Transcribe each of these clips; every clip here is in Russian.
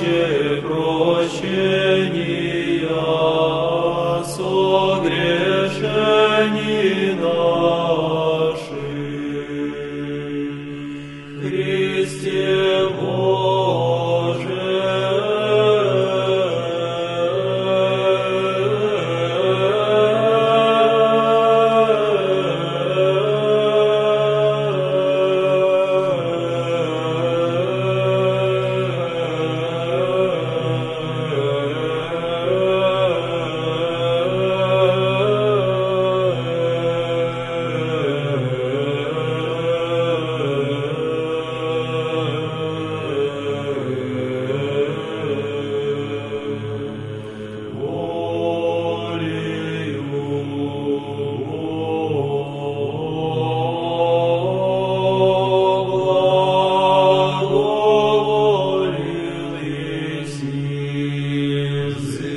чаще прощения согрешенина. music.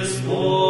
is born.